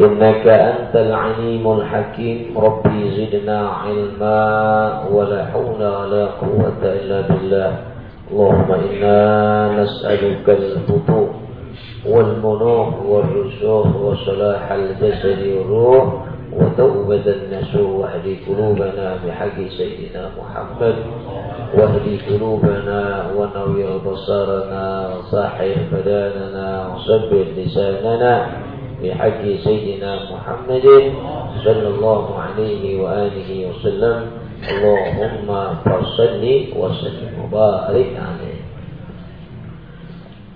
إنك أنت العليم الحكيم. ربي زدنا علما ولا حول ولا قوة إلا بالله. اللهم إنا نسألك الفتوح والمنوح والرسوخ وصلاح الجسد والروح وتوبة النسوح واهدي قلوبنا بحق سيدنا محمد. واهدي قلوبنا ونوّر بصارنا وصاحب بداننا وصبر لساننا. بحق سيدنا محمد صلى الله عليه وآله وسلم. اللهم فصل وسلم وبارك عليه.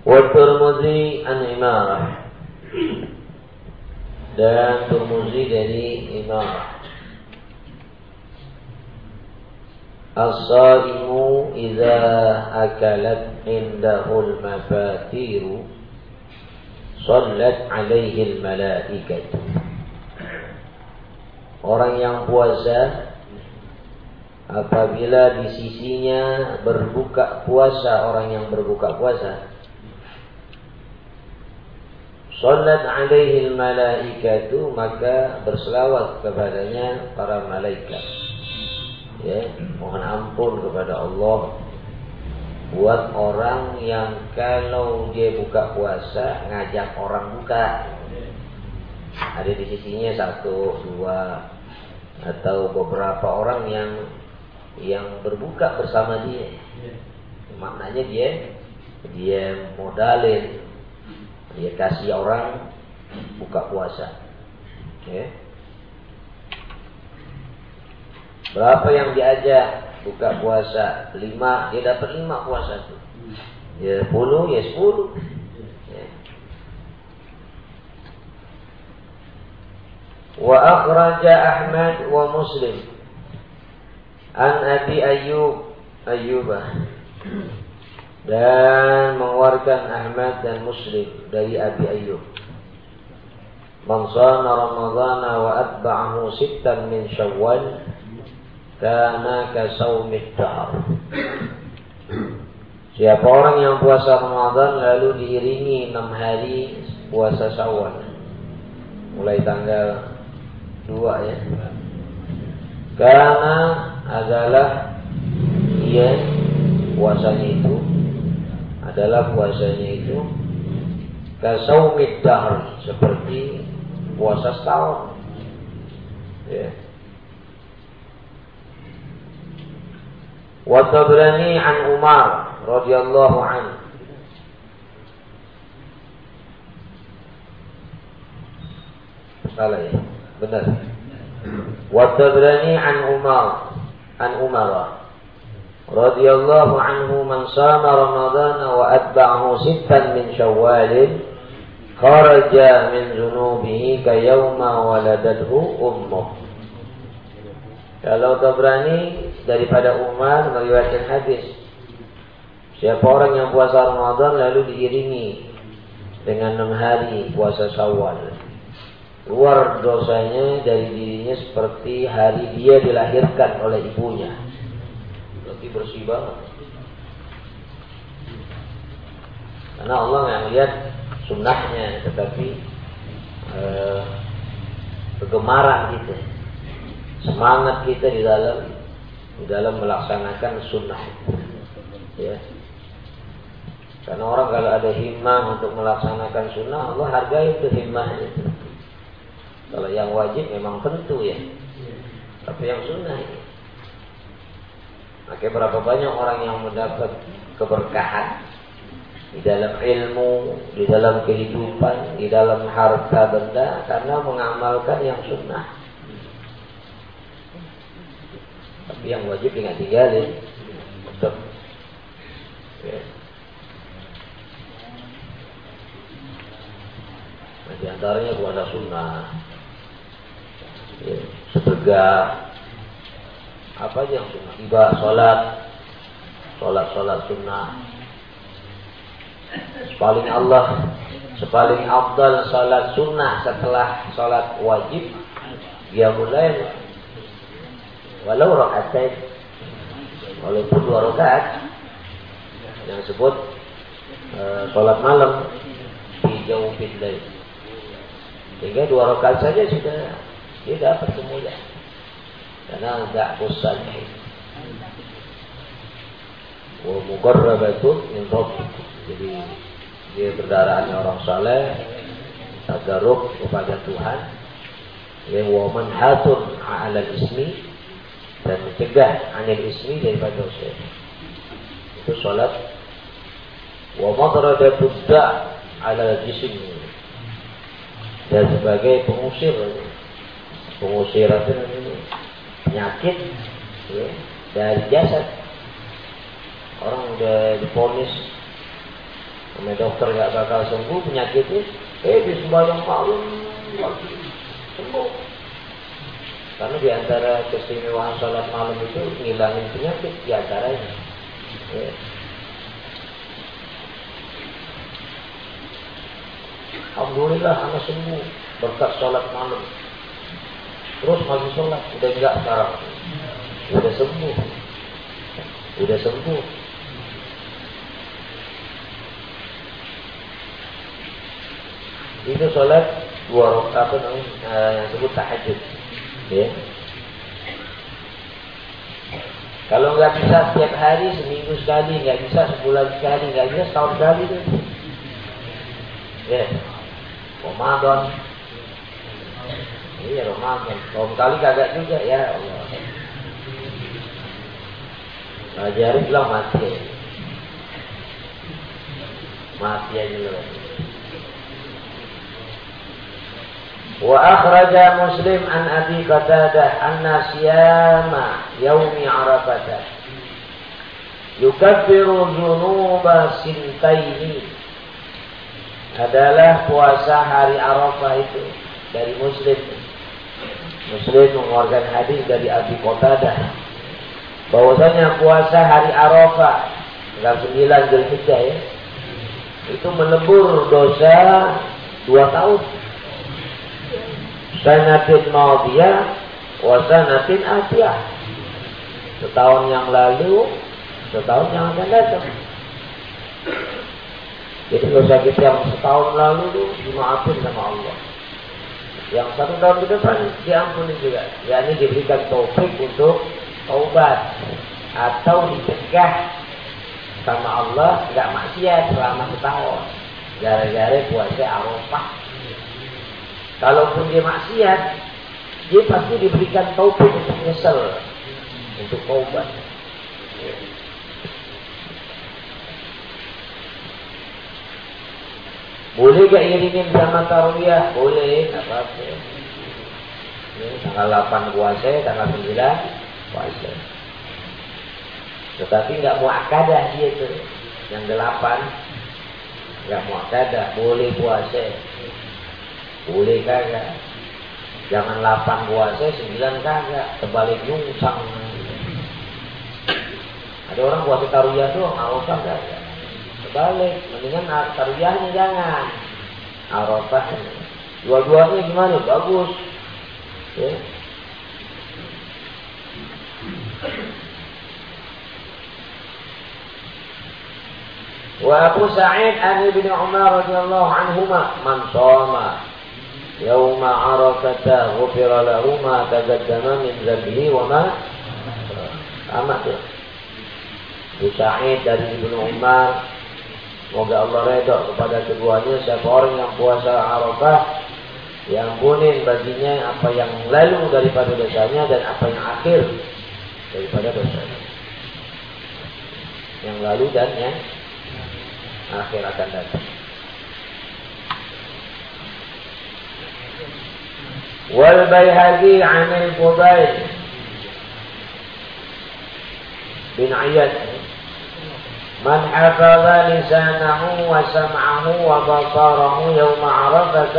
والترمذي عن إمارة dan Turmuzi dari Imarah As-saimu idza akalat indahul mafatiru Sallat alaihi al-malaikatu. Orang yang puasa Apabila di sisinya berbuka puasa Orang yang berbuka puasa Salat alaihi al-malaikatu Maka berselawat kepadanya para malaikat. Ya, mohon ampun kepada Allah buat orang yang kalau dia buka puasa ngajak orang buka. Ada di sisinya satu dua atau beberapa orang yang yang berbuka bersama dia. Maknanya dia dia modalin. Dia kasih orang buka puasa. Ya. berapa yang diajak buka puasa lima dia dapat lima puasa tu. Ya sepuluh ya sepuluh. Ya. wa akhraja Ahmad wa Muslim. An Abi Ayyub Ayyubah. Dan mengeluarkan Ahmad dan Muslim dari Abi Ayyub. Man sana Ramadhan wa atba'ahu sittan min Syawal karena kasaumid dahr. Siapa orang yang puasa Ramadan lalu diiringi enam hari puasa Syawal. Mulai tanggal dua ya. Karena adalah ia puasanya itu adalah puasanya itu kasaumid dahr seperti puasa setahun. Ya. Wa Tabrani an Umar radhiyallahu anhu. Salah ya. Benar. Wa an Umar an Umar radhiyallahu anhu man sama Ramadan wa atba'ahu sittan min Syawal kharaja min zunubihi ka. Kalau daripada Umar meriwayatkan hadis. Siapa orang yang puasa Ramadan lalu diiringi dengan enam hari puasa Syawal. Luar dosanya dari dirinya seperti hari dia dilahirkan oleh ibunya. Berarti bersih banget. Karena Allah yang lihat sunnahnya, tetapi eh, kegemaran kita semangat kita di dalam di dalam melaksanakan sunnah. Ya. Karena orang kalau ada himmah untuk melaksanakan sunnah Allah hargai itu himmahnya kalau yang wajib memang tentu ya. Tapi yang sunnah ini. Makanya berapa banyak orang yang mendapat keberkahan di dalam ilmu, di dalam kehidupan, di dalam harta benda karena mengamalkan yang sunnah. Tapi yang wajib ingat tinggalin. Tetap. Ya. Nah, di antaranya puasa sunnah. ya, surga, apa aja yang sunnah, tiba sholat, sholat sholat sunnah. Paling Allah, sepaling abdal sholat sunnah setelah sholat wajib, dia mulai walau rakaat walaupun dua rakaat yang disebut uh, sholat malam di jauh lain. Sehingga dua rakaat saja sudah dia dapat semuanya. Karena enggak bosan. Wa muqarrabatun min Jadi dia berdarahannya orang saleh, tadaruk kepada Tuhan. Ya wa manhatun 'ala ismi dan mencegah anil ismi daripada dosa. Itu salat wa madradatud da' ala jism dan sebagai pengusir. Pengusir itu penyakit. Ya, dari jasad. Orang udah diponis. Sama dokter nggak bakal sembuh penyakitnya. Eh di sembahyang malam. Sembuh karena di antara keistimewaan sholat malam itu ngilangin penyakit di antaranya ya. Alhamdulillah anak sembuh berkat sholat malam. Terus masih sholat, udah enggak sekarang. Udah sembuh. Udah sembuh. Itu sholat dua rakaat apa namanya uh, yang disebut tahajud. Ya. Kalau nggak bisa setiap hari, seminggu sekali, nggak bisa sebulan sekali, nggak bisa setahun sekali tuh. Ya. Ramadan. Iya Ramadan. Tahun kali kagak juga ya Allah. Ajarin bilang mati. Mati aja loh. وأخرج مسلم عن أبي قتادة أن صيام يوم عرفة يكفر ذنوب سنتين adalah puasa hari Arafah itu dari Muslim. Muslim mengeluarkan hadis dari Abi Qatadah bahwasanya puasa hari Arafah tanggal 9 Zulhijjah ya itu menebur dosa dua tahun. Sanatin madiyah wa sanatin atiyah. Setahun yang lalu, setahun yang akan datang. Jadi dosa kita yang setahun lalu itu dimaafin sama Allah. Yang satu tahun ke depan diampuni juga. Ya ini diberikan taufik untuk taubat atau dicegah sama Allah nggak maksiat selama setahun. Gara-gara puasa Arafah. Kalaupun dia maksiat, dia pasti diberikan taufik untuk nyesel, untuk taubat. Boleh gak iringin sama tarawiyah? Boleh, apa-apa. Ini tanggal 8 puasa, tanggal 9 puasa. Tetapi nggak muakadah dia tuh. Yang 8 nggak muakadah, boleh puasa. Boleh kagak. Jangan 8 puasa, 9 kagak. Terbalik nyungsang. Ada orang puasa tarawiyah tuh, mau kagak. Sebalik, mendingan tarwiyahnya jangan. Arafah. Dua-duanya gimana? Bagus. Ya. Wa Abu Sa'id an Ibn Umar radhiyallahu anhuma man shoma Arafah ghufira lahu ma taqaddama min dhanbihi wa ma amat ya. Dari Ibnu Umar Semoga Allah redha kepada keduanya siapa orang yang puasa Arafah yang bunin baginya apa yang lalu daripada dosanya dan apa yang akhir daripada dosanya. Yang lalu dan yang akhir akan datang. Wal Baihaqi 'an al-Fudail bin Ayyad من حفظ لسانه وسمعه وبصره يوم عرفة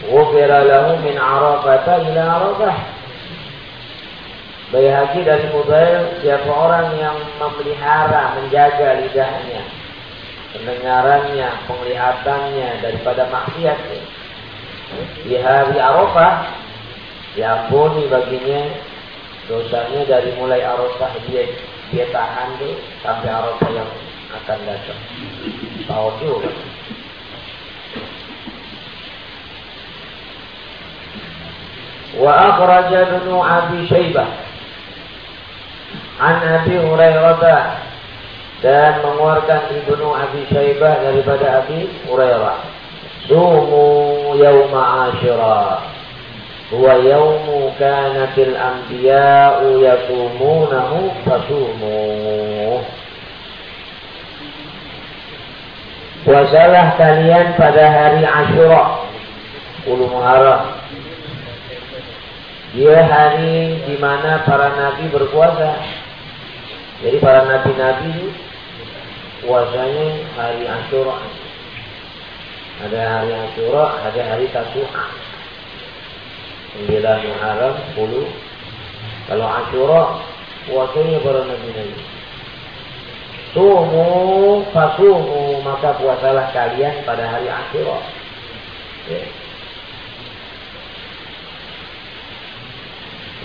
Ghufira lahu min Arafah ila Arafah. Bayhaqi dari Mubail siapa orang yang memelihara, menjaga lidahnya, pendengarannya, penglihatannya daripada maksiat di hari Arafah diampuni baginya dosanya dari mulai Arafah dia dia tahan tuh sampai Arafah yang akan datang. Tahu juga. Wa akhraja Ibnu Abi Syaibah an Abi Hurairah dan mengeluarkan Ibnu Abi Syaibah daripada Abi Hurairah. Sumu yauma Asyura. Huwa yaumu kanatil anbiya'u yasumunahu fasumu. Puasalah kalian pada hari Ashura, 10 Muharram. Dia hari di mana para nabi berpuasa. Jadi para nabi-nabi puasanya hari Ashura. Ada hari Ashura, ada hari Tasu'a. 9 Muharram, 10. Kalau Ashura, puasanya para nabi-nabi. Sumu fasumu maka puasalah kalian pada hari Asyura. Ya.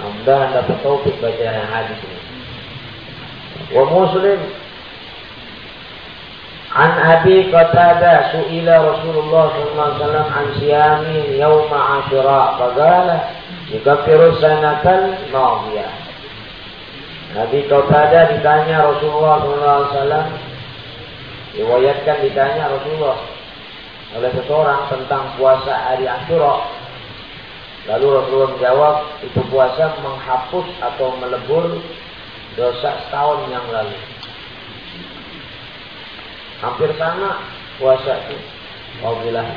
Mudah-mudahan dapat taufik baca hadis ini. Wa Muslim An Abi Qatada su'ila Rasulullah sallallahu alaihi wasallam an siyamin yauma Asyura faqala yukaffiru sanatan madiyah Nabi Qatadah ditanya Rasulullah SAW Riwayatkan ditanya Rasulullah oleh seseorang tentang puasa hari Ashura. Lalu Rasulullah menjawab, itu puasa menghapus atau melebur dosa setahun yang lalu. Hampir sama puasa itu. Wabilah.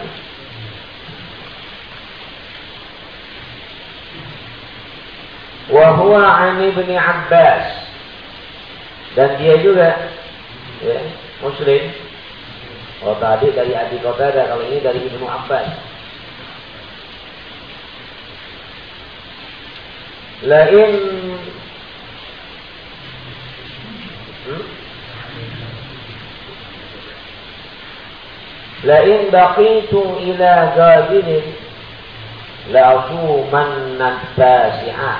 Wahwa ani bin Abbas dan dia juga ya, Muslim. Kalau tadi dari Abi Qatadah, kalau ini dari Ibnu Abbas. Lain hmm? Lain baqitu ila gabilin la'asuman tasi'ah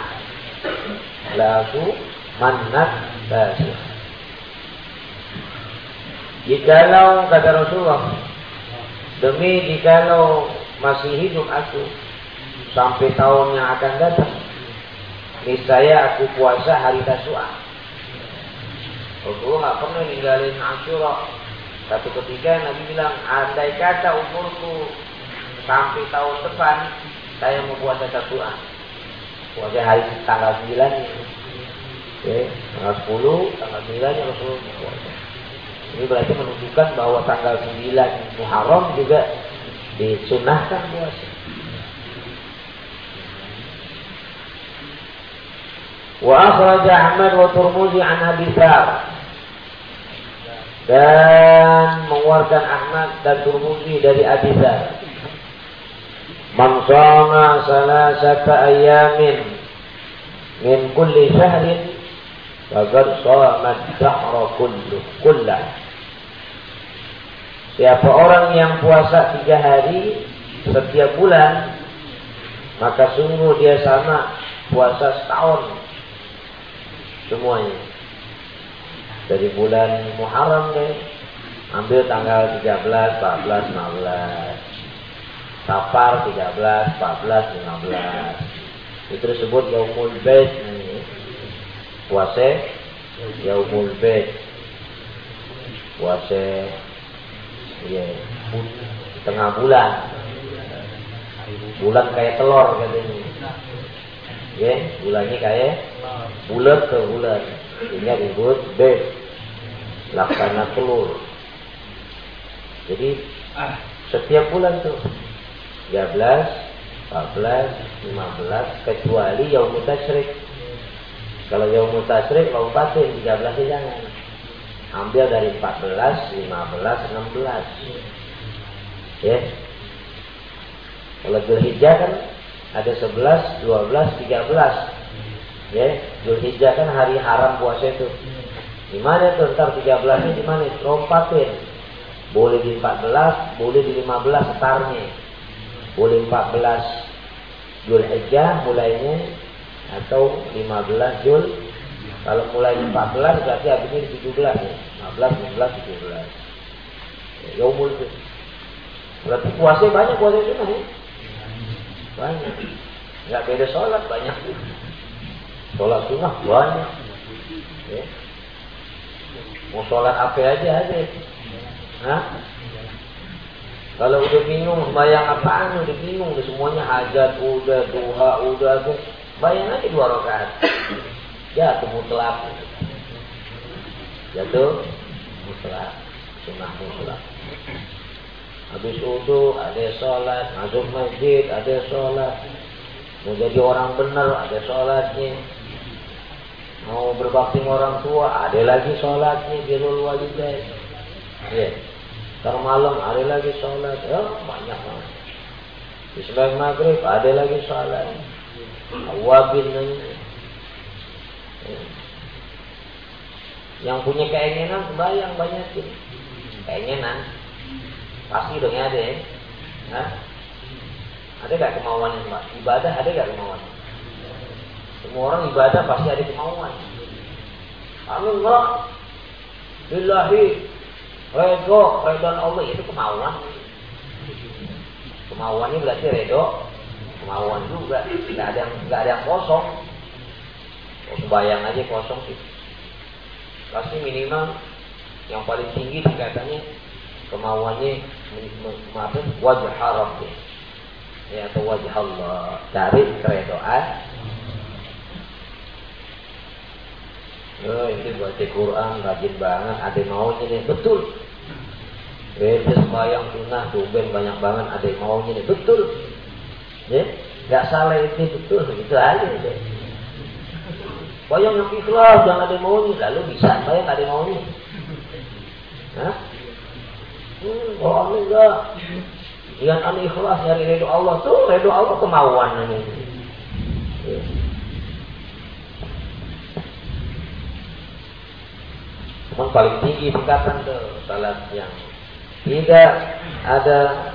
lagu manat basir. Jikalau kata Rasulullah demi jikalau masih hidup aku sampai tahun yang akan datang niscaya aku puasa hari Tasua. Rasulullah pernah ninggalin Asyura. Satu ketika Nabi bilang, andai kata umurku sampai tahun depan, saya mau puasa Tasua. Puasa hari tanggal 9 ya, tanggal 10, tanggal 9 ya Rasulullah. Ini berarti menunjukkan bahwa tanggal 9 Muharram juga disunahkan puasa. Wa akhraj Ahmad wa Turmuzi an Abi dan mengeluarkan Ahmad dan Turmuzi dari Abi Dzar Man sama salasata ayamin min kulli syahrin faqad sama dahra kullu kullah. Siapa orang yang puasa tiga hari setiap bulan maka sungguh dia sama puasa setahun semuanya dari bulan Muharram deh ambil tanggal 13, 14, 15 Safar 13, 14, 15. Itu disebut Yaumul Bait. Puasa Yaumul Bait. Puasa ya, tengah bulan. Bulan kayak telur katanya. Ya, bulannya kayak bulat ke bulan. Ini disebut bait. Laksana telur. Jadi setiap bulan tuh 13, 14, 15 kecuali yaum tasyrik. Kalau yaum tasyrik lompatin 13 jangan. Ambil dari 14, 15, 16. Ya. Kalau Zulhijjah kan ada 11, 12, 13. Ya, Zulhijjah kan hari haram puasa itu. Di mana tuh ntar 13-nya di mana? Lompatin. Boleh di 14, boleh di 15 setarnya. Boleh 14 Zulhijjah mulainya atau 15 Jul. Kalau mulai 14 berarti habisnya di 17 ya. 15, 16, 17. Ya, yaumul itu. Berarti puasa banyak puasa itu ya. Banyak. Enggak beda sholat banyak. Sholat sunnah banyak. Ya. Mau sholat apa aja aja. Hah? Kalau udah bingung bayang apaan udah bingung udah semuanya hajat udah duha udah tuh bayang aja dua rakaat. Ya tuh mutlak. Jatuh mutlak. Sunnah mutlak. Habis itu ada sholat, masuk masjid ada sholat. Mau jadi orang benar ada sholatnya. Mau berbakti orang tua ada lagi sholatnya birrul walidain. Ya. Ntar malam ada lagi sholat. Ya banyak banget. Di sebelah maghrib ada lagi sholat. Awabin ya. Yang punya keinginan sembahyang banyakin. Keinginan. Pasti dong ya ada ya. Ada gak kemauan Ibadah ada gak kemauan? Semua orang ibadah pasti ada kemauan. Allah, billahi, redo, redo Allah itu kemauan. Kemauannya berarti redo, kemauan juga. Gak ada yang gak ada yang kosong. Oh, bayang aja kosong sih. Pasti minimal yang paling tinggi tingkatannya kemauannya wajah haram ya atau wajah Allah cari keredoan Oh, ini baca Quran rajin banget, ada maunya nih, betul. Beda sembahyang sunnah, tuben banyak banget, ada maunya nih, betul. Ya, nggak salah itu betul, gitu aja. Ya. Bayang yang ikhlas, jangan ada maunya, lalu bisa bayang ada maunya. Hah? Hmm, oh Allah enggak. Yang aneh ikhlas nyari redo Allah tuh, redo Allah kemauan ini. Ya. Cuman paling tinggi tingkatan ke salat yang tidak ada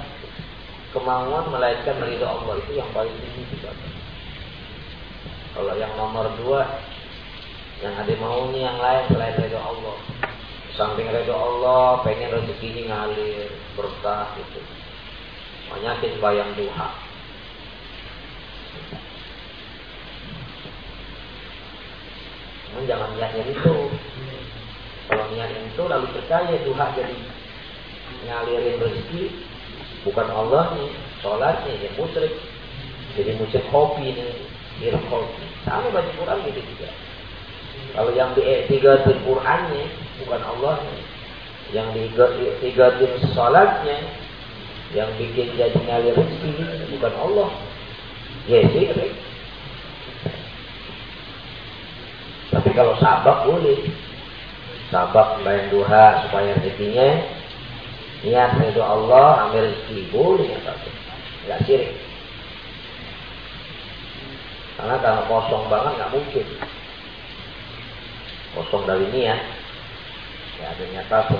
kemauan melainkan meridho Allah itu yang paling tinggi tingkatan. Kalau yang nomor dua yang ada maunya yang lain selain ridho Allah. Samping ridho Allah, pengen rezeki ini ngalir, berkah gitu. Banyakin bayang duha. Cuman jangan lihat itu. Kalau niat itu lalu percaya Tuhan jadi ngalirin rezeki bukan Allah nih, sholatnya ya musyrik. Jadi musyrik kopi nih, mirip kopi. Sama baca Quran gitu juga. Kalau yang di tiga Qurannya bukan Allah nih. Yang tiga sholatnya yang bikin jadi ngalir rezeki bukan Allah. Ya syirik. Tapi kalau sabak boleh sabab sembahyang duha supaya rezekinya. Niat itu Allah ambil rezeki boleh ya tapi nggak sirik karena kalau kosong banget nggak mungkin. Kosong dari niat ya. Ada niat apa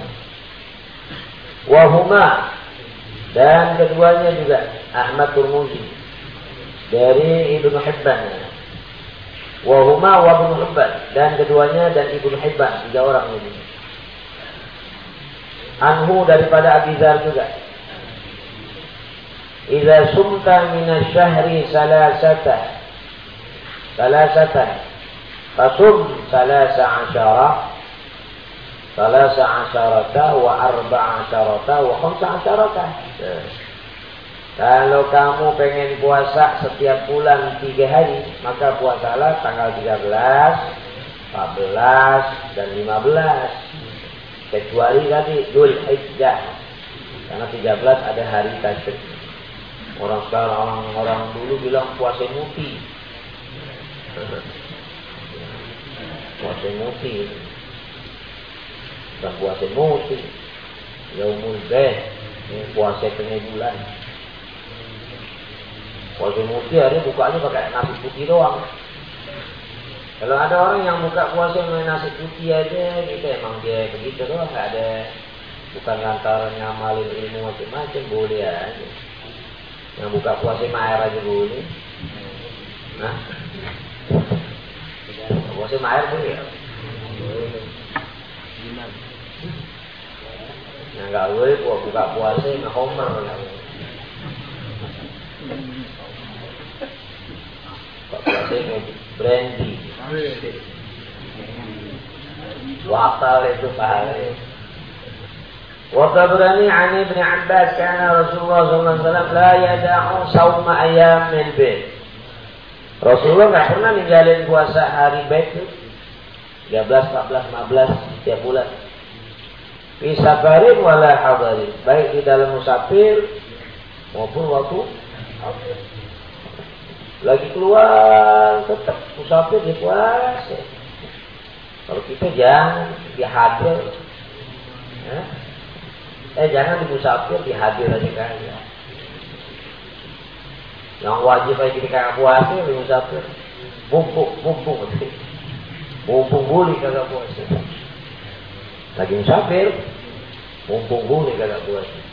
wahuma dan keduanya juga Ahmad Turmuzi. Dari Ibnu Hibban Wahuma wa Ibnu Hibban dan keduanya dan Ibnu Hibban tiga orang ini. Anhu daripada Abi Dzar juga. Idza sumta min asy-syahri salasata salasatan fasum salasa asyara salasa asyarata wa arba'a asyarata wa khamsa asyarata. Kalau kamu pengen puasa setiap bulan tiga hari, maka puasalah tanggal 13, 14, dan 15. Kecuali tadi Dhul Hijjah. Karena 13 ada hari tasyrik. Orang sekarang orang orang dulu bilang puasa muti. puasa muti. Bukan puasa muti. Yaumul Beh. Ini puasa tengah bulan. Puasa mufti hari bukanya pakai nasi putih doang. Kalau ada orang yang buka puasa dengan nasi putih aja, gitu emang dia begitu doang, nggak ada bukan lantaran ngamalin ilmu macam-macam boleh aja. Yang buka puasa sama air aja boleh. Nah, puasa sama air boleh ya? Nah, nggak boleh buka puasa sama homer. Puasa sama brandy. Wakal itu pahala. وطبراني عن ابن عباس كان رسول الله صلى الله عليه وسلم لا يدع صوم أيام من البيت Rasulullah nggak pernah ninggalin puasa hari baik tuh 13, 14, 15 setiap bulan. Fisabarin wala hadarin. Baik di dalam musafir maupun waktu lagi keluar tetap musafir di puasa. Kalau kita jangan dihadir. Ya. Eh jangan di musafir dihadir aja kaya. Yang wajib aja kita kagak puasa di musafir. Mumpung, mumpung. Mumpung boleh kagak puasa. Lagi musafir, mumpung boleh kagak puasa.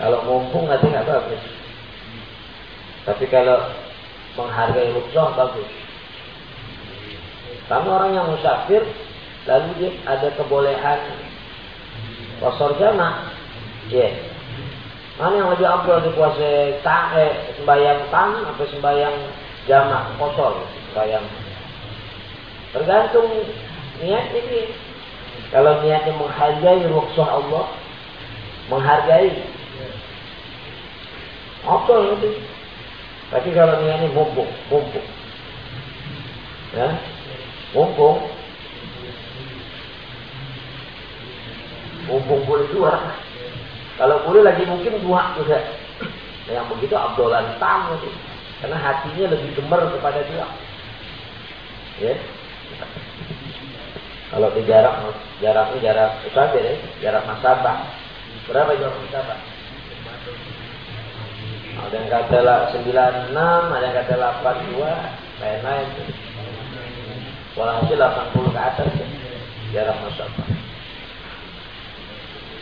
Kalau mumpung nanti nggak bagus. Tapi kalau menghargai rukhsah bagus. Kamu orang yang musafir, lalu dia ada kebolehan kosor jamaah. Yeah. Mana yang lebih abdul di puasa tang, eh, sembahyang tang atau sembahyang jamaah kosor sembahyang. Tergantung niat ini. Kalau niatnya menghargai rukhsah Allah, menghargai apa itu? Tapi kalau niatnya mumpung, mumpung, ya, mumpung, mumpung boleh dua. Kalau boleh lagi mungkin dua juga. Yang begitu abdolan tam itu. Karena hatinya lebih gemar kepada dua. Ya. Kalau di jarak jaraknya jarak usabir ya, jarak masabah. Berapa jarak masabah? Ada yang kata 96, ada yang kata 82, lain-lain. Walhasil 80 ke atas ya, jarak masabah.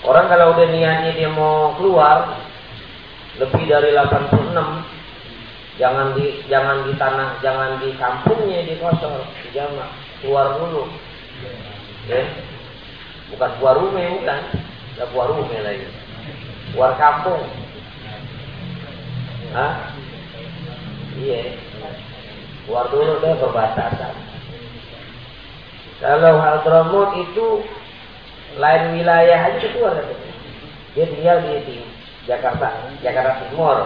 Orang kalau udah niatnya dia mau keluar lebih dari 86 jangan di jangan di tanah jangan di kampungnya di kosong di jamak keluar dulu. Ya. Bukan keluar rumah bukan. Ya keluar rumah lagi. Keluar kampung Hah? iya keluar dulu deh perbatasan kalau Hadramut itu lain wilayah aja keluar. Dia tinggal di, di Jakarta, Jakarta Timur.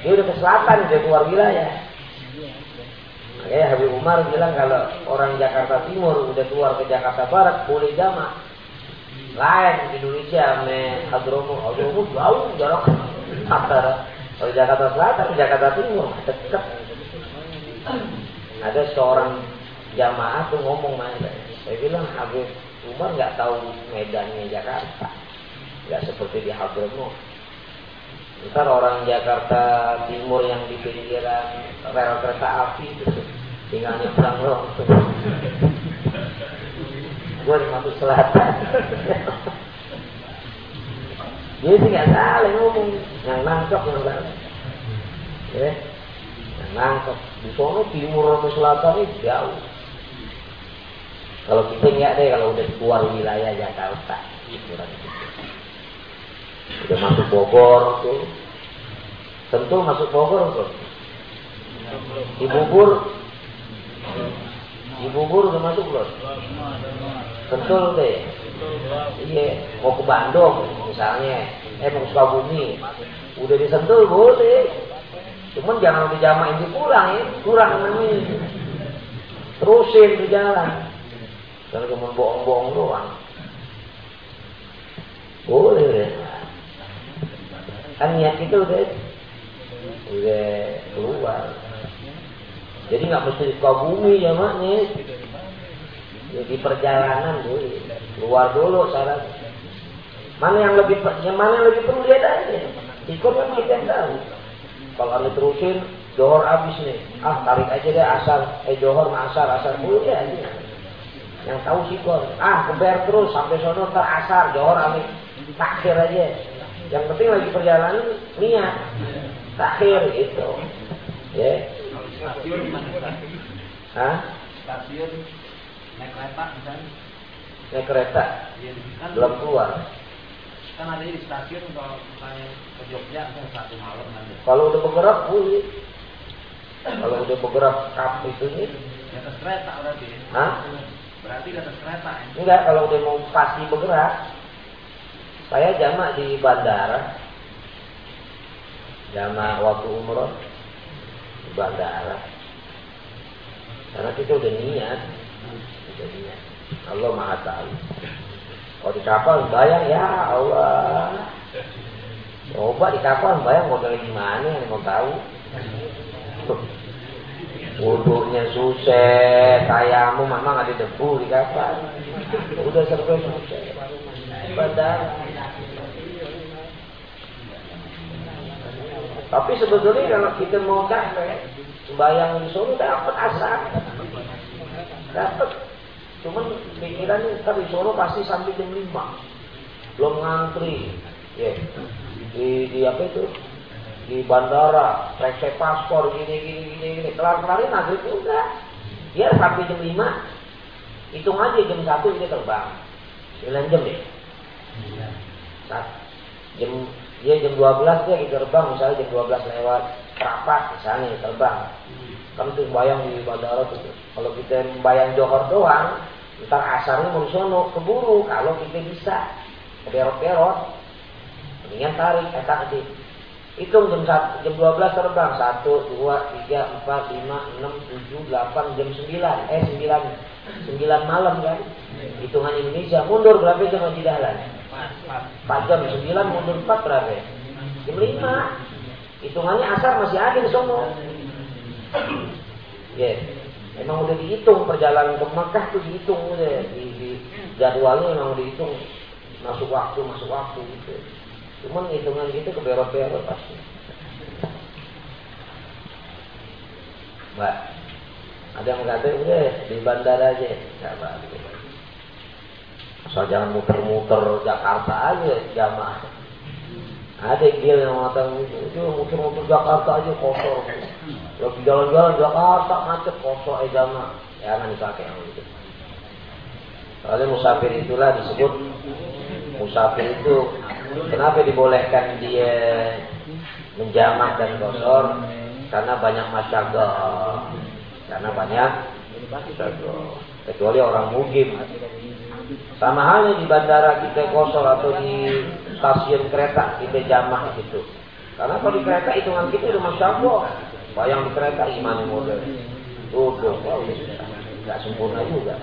Dia udah ke selatan, dia keluar wilayah. Makanya Habib Umar bilang kalau orang Jakarta Timur udah keluar ke Jakarta Barat boleh jamak. Lain Indonesia me Hadromo, Hadromo jauh jarak antara kalau Jakarta Selatan Jakarta Timur dekat. Ada seorang jamaah tuh ngomong mana, saya bilang Habib Umar nggak tahu medannya Jakarta, nggak seperti di Hadramaut. Ntar orang Jakarta Timur yang di pinggiran rel kereta api itu tinggal nyebrang loh. Gue di Selatan. Dia sih nggak salah ngomong, yang nangkep yang salah. Ya, yang nangkep. Di sana timur atau selatan itu jauh. Kalau kita enggak deh kalau udah keluar wilayah Jakarta, kurang gitu. Udah masuk Bogor tuh. Tentu masuk Bogor tuh. Di Bogor Di Bogor udah masuk belum? Tentu deh. Iya, mau ke Bandung misalnya, eh mau ke Sukabumi, udah disentuh boleh. Cuman jangan di pulang ya, kurang namanya. Terusin di jalan. Kalau cuma bohong-bohong doang. Boleh ya. Kan niat kita udah udah keluar. Jadi nggak mesti di bumi ya Jadi perjalanan boleh. Keluar dulu syarat. Mana yang lebih yang mana yang lebih perlu lihat aja. Ikut kan kita yang tahu. Kalau anda terusin, johor habis nih. Ah tarik aja deh asal. Eh johor asar asar dulu ya. Yang tahu sikor. Ah keber terus sampai sono ter asar johor habis. Takhir aja. Yang penting lagi perjalanan niat. Takhir itu. Ya. Hah? Stasiun naik kereta misalnya. Naik kereta. Iya, kan Belum keluar. kan ada di stasiun kalau misalnya ke Jogja kan satu malam nanti Kalau udah bergerak boleh. Kalau udah bergerak kap itu nih, di atas kereta berarti ya. Hah? berarti di atas kereta ya enggak kalau udah mau pasti bergerak. Saya jamak di bandara. Jamak waktu umroh di bandara. Karena kita udah niat, niat. Allah Maha Tahu. Kalau di kapal bayang ya Allah. Coba di kapal bayang model gimana yang mau tahu. Wudhunya susah, tayamu memang ada debu di kapal. Udah serba susah. Bandara. Tapi sebetulnya kalau kita mau capek, bayang di dapat asap. Dapat. Cuman pikirannya ntar di Solo pasti sampai jam 5. Belum ngantri. Ya. Di, di apa itu? Di bandara, periksa paspor gini gini gini gini. Kelar-kelarin maghrib juga. Dia sampai jam 5. Hitung aja jam 1 dia terbang. 9 jam deh. Saat jam dia jam 12 dia terbang misalnya jam 12 lewat perapat misalnya terbang kan tuh bayang di bandara tuh. Kalau kita bayang Johor doang ntar asarnya sono keburu. Kalau kita bisa berot-berot mendingan tarik etak aja. Hitung jam satu jam 12 terbang. 1, 2, 3, 4, 5, 6, 7, 8, jam 9 eh 9 9 malam kan? Hitungan Indonesia. Mundur berapa jam di jalan 4 jam. 9 mundur 4 berapa? Jam 5 Hitungannya asar masih ada di sono Ya yeah. Emang udah dihitung perjalanan ke Mekah tuh dihitung udah di, di jadwalnya emang udah dihitung masuk waktu masuk waktu gitu. Cuman hitungan gitu keberot-berot pasti. Mbak, ada yang kata udah di bandara aja, nggak apa Asal jangan muter-muter Jakarta aja jamaah. Ada gil yang mengatakan itu, itu muter-muter Jakarta aja kotor. Lagi jalan-jalan Jakarta macet jamaah. Ya jangan dipakai yang itu. Soalnya musafir itulah disebut musafir itu kenapa dibolehkan dia menjamak dan kotor karena banyak masyarakat karena banyak masyarakat kecuali orang mugim sama halnya di bandara kita kosong atau di stasiun kereta kita jamah gitu. Karena kalau di kereta hitungan kita udah masya Allah. Bayang di kereta gimana model. Udah, wah udah susah. Gak sempurna juga.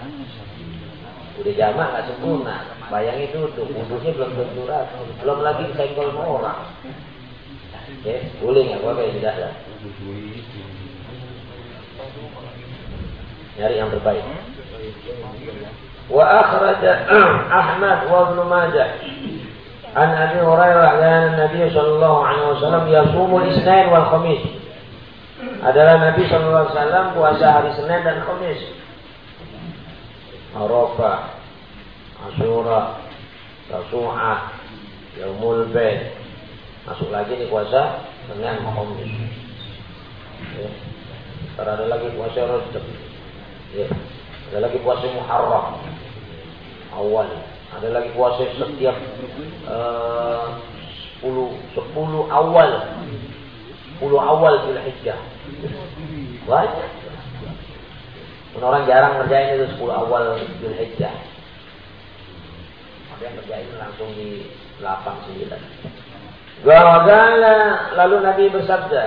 Udah jamah gak sempurna. Bayang itu tuh, wudhunya belum tentu Belum lagi senggol sama orang. Ya, boleh nggak apa-apa tidak lah. Nyari yang terbaik. وأخرج أحمد وابن ماجه عن أبي هريرة أن النبي صلى الله عليه وسلم يصوم الاثنين والخميس adalah Nabi Shallallahu Alaihi Wasallam puasa hari Senin dan Kamis. Arafah, Asyura, Tasu'ah, Yaumul Bait. Masuk lagi di puasa Senin Kamis. Ya. ada lagi puasa Rajab. Ya. Ada lagi puasa Muharram awal. Ada lagi puasa setiap eh, sepuluh sepuluh awal, sepuluh awal Zulhijjah. Banyak. Orang jarang ngerjain itu sepuluh awal Zulhijjah. Ada yang ngerjain langsung di delapan sembilan. Gawagala lalu Nabi bersabda.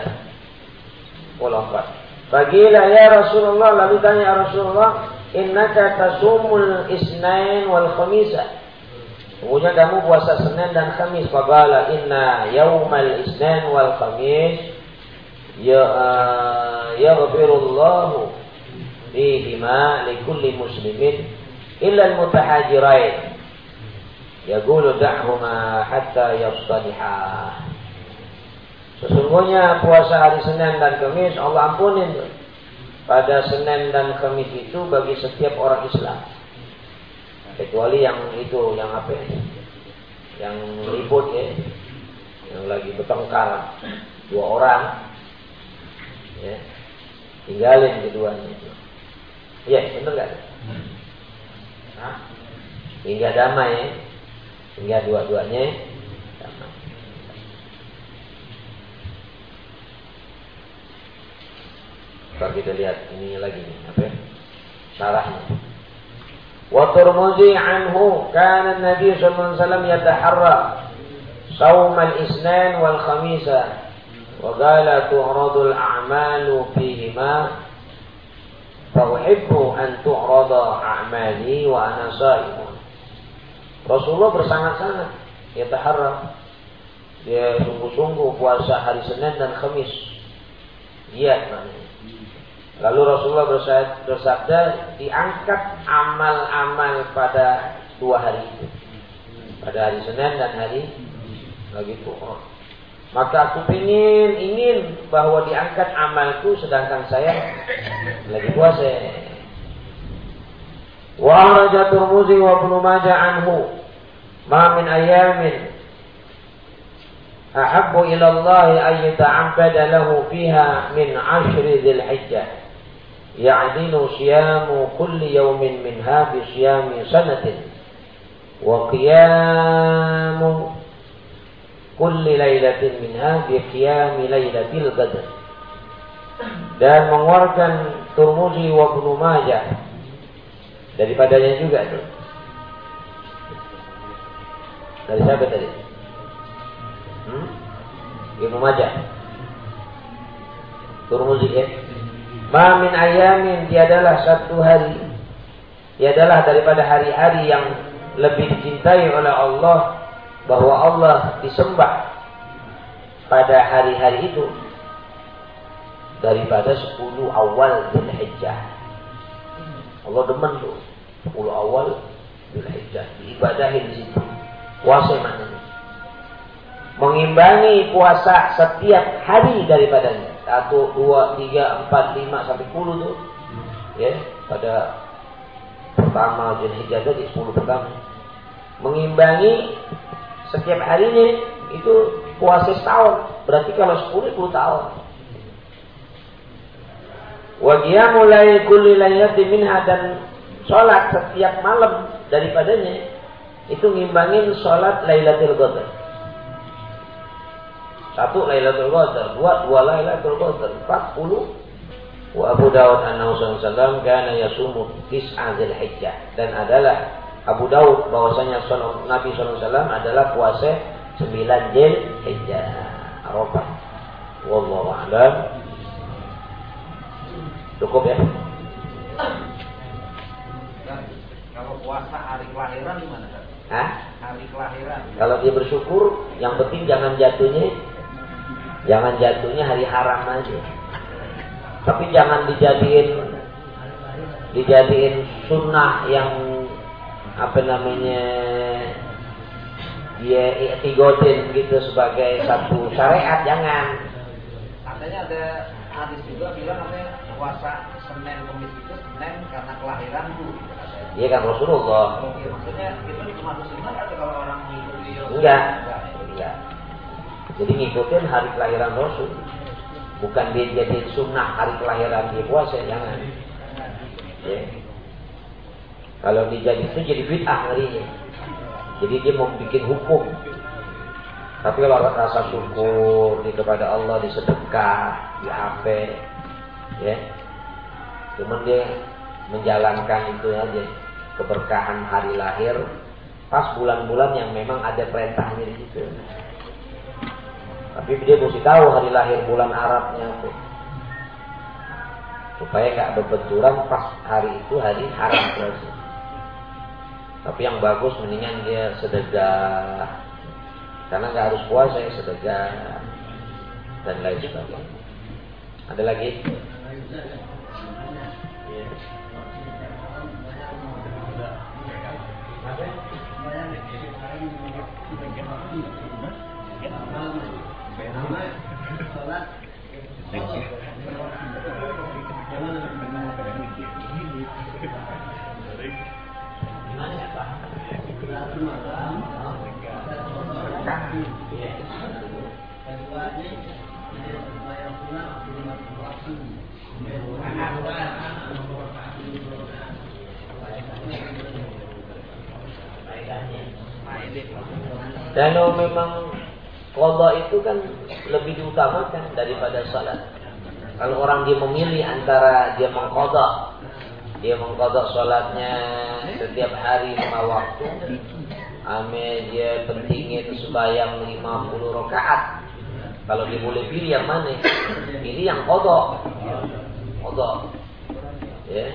Pola empat. Bagilah ya Rasulullah lalu tanya ya Rasulullah innaka tasumul isnain wal khamisa. Sungguhnya kamu puasa Senin dan Kamis. Faqala inna yaumal isnain wal khamis ya uh, yaghfirullahu fihima likulli muslimin illa al-mutahajirain. Yaqulu da'huma hatta yastalihah. Sesungguhnya puasa hari Senin dan Kamis Allah ampunin pada Senin dan Kamis itu bagi setiap orang Islam. Kecuali yang itu, yang apa? Yang ribut ya, yang lagi bertengkar dua orang, Ya. Tinggalin keduanya itu. Ya, benar nggak? Nah, hingga damai, hingga dua-duanya damai. Kalau kita lihat ini lagi nih, apa? Ya? Syarahnya. Wa turmuzi anhu kana Nabi sallallahu alaihi wasallam yataharra saum al-isnan wal khamisa وقال تعرض الأعمال فيهما فأحب أن تعرض أعمالي وأنا صائم Rasulullah bersangat-sangat ya taharra dia sungguh-sungguh puasa hari Senin dan Kamis giat namanya Lalu Rasulullah bersabda, diangkat amal-amal pada dua hari itu. Pada hari Senin dan hari lagi Tuhur. maka aku ingin, ingin bahwa diangkat amalku sedangkan saya lagi puasa. Wa rajatul Turmuzi wa Ibnu Majah anhu ma min ayamin ahabbu ila Allah ay ta'abbada lahu fiha min 'ashri dzil hijjah ya'dilu siyamu kulli yawmin minha bi siyami sanatin wa qiyamu kulli lailatin minha bi qiyami lailatil badr. Dan mengeluarkan Turmuzi wa Ibnu Majah daripadanya juga tuh. Dari siapa tadi? Hmm? Ibnu Majah. Turmuzi ya. Ma min ayamin tiadalah satu hari tiadalah daripada hari-hari yang lebih dicintai oleh Allah bahwa Allah disembah pada hari-hari itu daripada 10 awal Dzulhijjah. Allah demen tuh 10 awal Dzulhijjah diibadahi di situ. Puasa mana? Mengimbangi puasa setiap hari daripadanya satu, dua, tiga, empat, lima sampai puluh tuh, ya pada pertama Zulhijjah di sepuluh pertama mengimbangi setiap harinya itu puasa setahun berarti kalau sepuluh puluh tahun Wajah mulai kulli laylatin minha dan sholat setiap malam daripadanya itu ngimbangin sholat Lailatul Qadar. Satu Lailatul Qadar, dua dua Lailatul Qadar, empat puluh. Wa Abu Dawud annahu sallallahu kana yasumu tis'a Dzulhijjah dan adalah Abu Dawud bahwasanya Nabi wasallam adalah puasa 9 Dzulhijjah. Arafah. Wallahu a'lam. Cukup ya? Kalau puasa hari kelahiran gimana? Hah? Hari kelahiran. Kalau dia bersyukur, yang penting jangan jatuhnya Jangan jatuhnya hari haram aja. Tapi jangan dijadiin dijadiin sunnah yang apa namanya dia tigotin gitu sebagai satu syariat jangan katanya ada hadis juga bilang katanya puasa Senin Kamis itu Senin karena kelahiran tuh Iya kan Rasulullah. Oh, iya. Maksudnya itu cuma sunnah atau kalau orang mengikuti Enggak. Enggak. Jadi ngikutin hari kelahiran Rasul. Bukan dia jadi sunnah hari kelahiran dia puasa, jangan. Ya. Kalau dia jadi itu jadi bid'ah ngerinya. Jadi dia mau bikin hukum. Tapi kalau rasa syukur di kepada Allah, disedekah, di HP, ya. Cuman dia menjalankan itu aja keberkahan hari lahir pas bulan-bulan yang memang ada perintahnya di situ. Tapi dia mesti tahu hari lahir bulan Arabnya itu. Supaya nggak berbenturan pas hari itu hari haram. Tapi yang bagus mendingan dia sedekah. Karena nggak harus puasa ya sedekah dan lain sebagainya. Ada lagi? Dan memang kodok itu kan lebih diutamakan daripada salat. Kalau orang dia memilih antara dia mengkodok, dia mengkodok sholatnya setiap hari lima waktu, ame dia pentingin sembahyang 50 rakaat. Kalau dia boleh pilih yang mana? Pilih yang kodok. Kodok. Ya.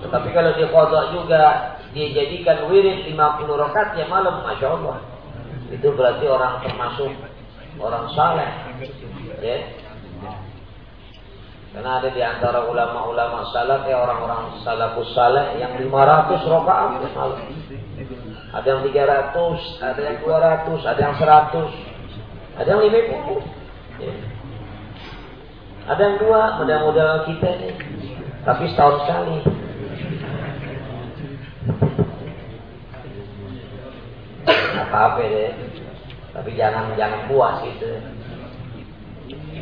Tetapi kalau dia kodok juga, dia jadikan wirid 50 rakaat ya malam, Masya Allah. Itu berarti orang termasuk orang saleh. Ya. Karena ada di antara ulama-ulama salaf ya orang-orang salafus saleh yang 500 rakaat malam. Ada yang 300, ada yang 200, ada yang 100, ada yang 50. Ya. Ada yang dua model-model kita nih. Tapi setahun sekali. Apa-apa deh. Tapi jangan jangan puas gitu.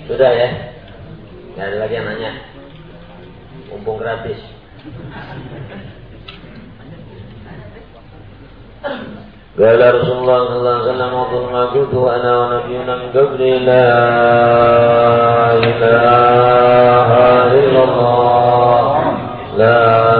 Sudah ya. Gak ada lagi yang nanya. Mumpung gratis. قال رسول الله صلى الله عليه وسلم وقل ما كنت انا ونبينا من قبل لا اله الا الله لا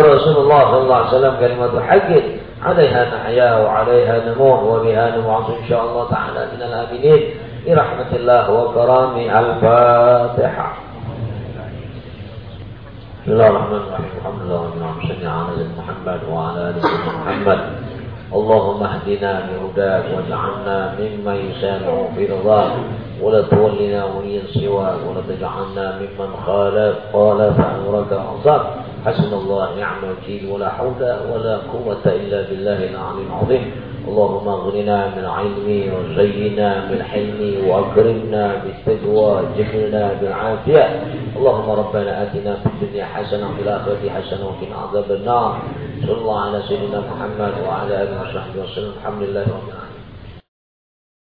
رسول الله صلى الله عليه وسلم كلمة حق عليها نحيا وعليها نموت وبها نبعث إن شاء الله تعالى من الآمنين. برحمة الله وكرام الفاتحة. بسم الله الرحمن الرحيم. الحمد لله رب العالمين. على محمد وعلى ال محمد. اللهم اهدنا بهداك واجعلنا ممن يسامع في رضاك. ولا تولنا وليا سواك. ولا تجعلنا ممن خالف خالف أمرك وعصاك حسن الله نعم الوكيل ولا حول ولا قوة إلا بالله العلي العظيم. اللهم اغننا من علم وزينا بالحلم وأكرمنا بالتقوى وجملنا بالعافية. اللهم ربنا آتنا في الدنيا حسنة وفي الآخرة حسنة وقنا عذاب النار. صلى الله على سيدنا محمد وعلى آله وصحبه وسلم. الحمد لله رب العالمين.